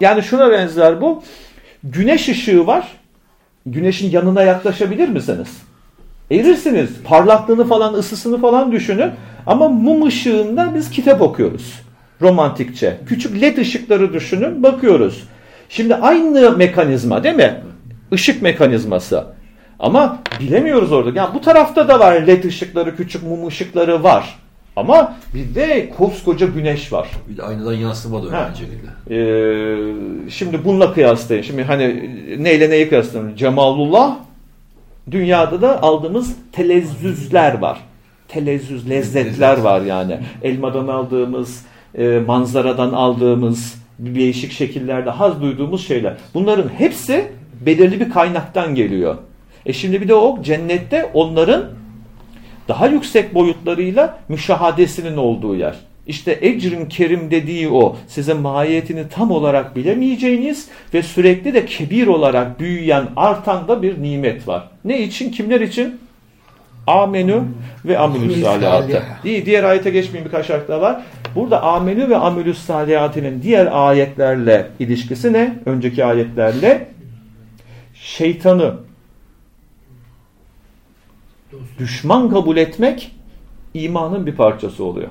Yani şuna benzer bu. Güneş ışığı var. Güneşin yanına yaklaşabilir misiniz? Erirsiniz. Parlaklığını falan, ısısını falan düşünün. Ama mum ışığında biz kitap okuyoruz. Romantikçe. Küçük led ışıkları düşünün, bakıyoruz. Şimdi aynı mekanizma değil mi? Işık mekanizması. Ama bilemiyoruz orada. Yani bu tarafta da var led ışıkları, küçük mum ışıkları var. Ama bir de koskoca güneş var. Bir de aynadan yansıma da şekilde. Ee, şimdi bununla kıyaslayın. Şimdi hani neyle neyi kıyaslayın? Cemalullah dünyada da aldığımız telezzüzler var. Telezzüz, lezzetler var yani. Elmadan aldığımız, e, manzaradan aldığımız, değişik şekillerde haz duyduğumuz şeyler. Bunların hepsi belirli bir kaynaktan geliyor. E şimdi bir de o cennette onların daha yüksek boyutlarıyla müşahadesinin olduğu yer. İşte ecrin kerim dediği o. Size mahiyetini tam olarak bilemeyeceğiniz ve sürekli de kebir olarak büyüyen, artan da bir nimet var. Ne için? Kimler için? Amenü ve amülü salihatı. Di- Diğer ayete geçmeyeyim birkaç ayet daha var. Burada amenü ve amülü salihatinin diğer ayetlerle ilişkisi ne? Önceki ayetlerle şeytanı düşman kabul etmek imanın bir parçası oluyor.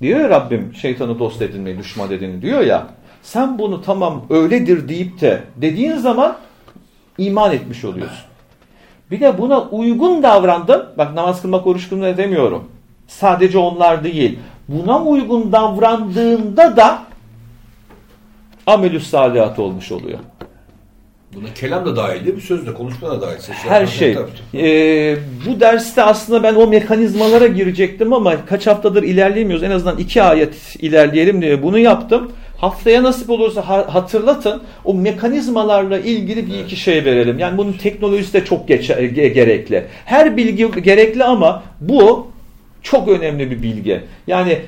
Diyor ya Rabbim şeytanı dost edinmeyi, düşman edinin diyor ya. Sen bunu tamam öyledir deyip de dediğin zaman iman etmiş oluyorsun. Bir de buna uygun davrandın. Bak namaz kılmak, oruç kılmak demiyorum. Sadece onlar değil. Buna uygun davrandığında da amelü salihat olmuş oluyor. Buna kelam da dahil değil mi? Söz de, konuşma da dahil. Ses Her şey. Ee, bu derste aslında ben o mekanizmalara girecektim ama kaç haftadır ilerleyemiyoruz. En azından iki ayet ilerleyelim diye bunu yaptım. Haftaya nasip olursa ha- hatırlatın. O mekanizmalarla ilgili bir iki şey verelim. Yani bunun teknolojisi de çok gerekli. Her bilgi gerekli ama bu çok önemli bir bilgi. Yani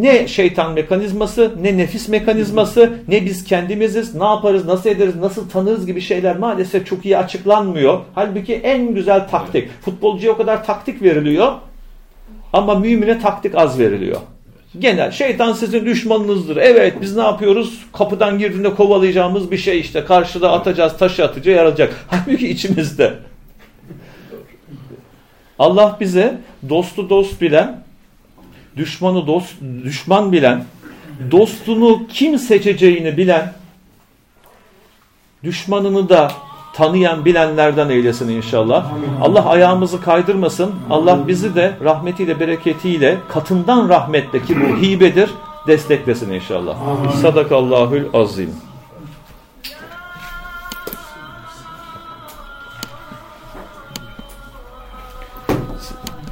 ne şeytan mekanizması, ne nefis mekanizması, ne biz kendimiziz, ne yaparız, nasıl ederiz, nasıl tanırız gibi şeyler maalesef çok iyi açıklanmıyor. Halbuki en güzel taktik. Futbolcuya o kadar taktik veriliyor ama mümine taktik az veriliyor. Genel şeytan sizin düşmanınızdır. Evet biz ne yapıyoruz? Kapıdan girdiğinde kovalayacağımız bir şey işte. Karşıda atacağız, taşı atacağız, yaralacak. Halbuki içimizde. Allah bize dostu dost bilen, düşmanı dost düşman bilen, dostunu kim seçeceğini bilen, düşmanını da tanıyan bilenlerden eylesin inşallah. Allah ayağımızı kaydırmasın. Allah bizi de rahmetiyle bereketiyle katından rahmetle ki bu hibedir desteklesin inşallah. Sadakallahül azim.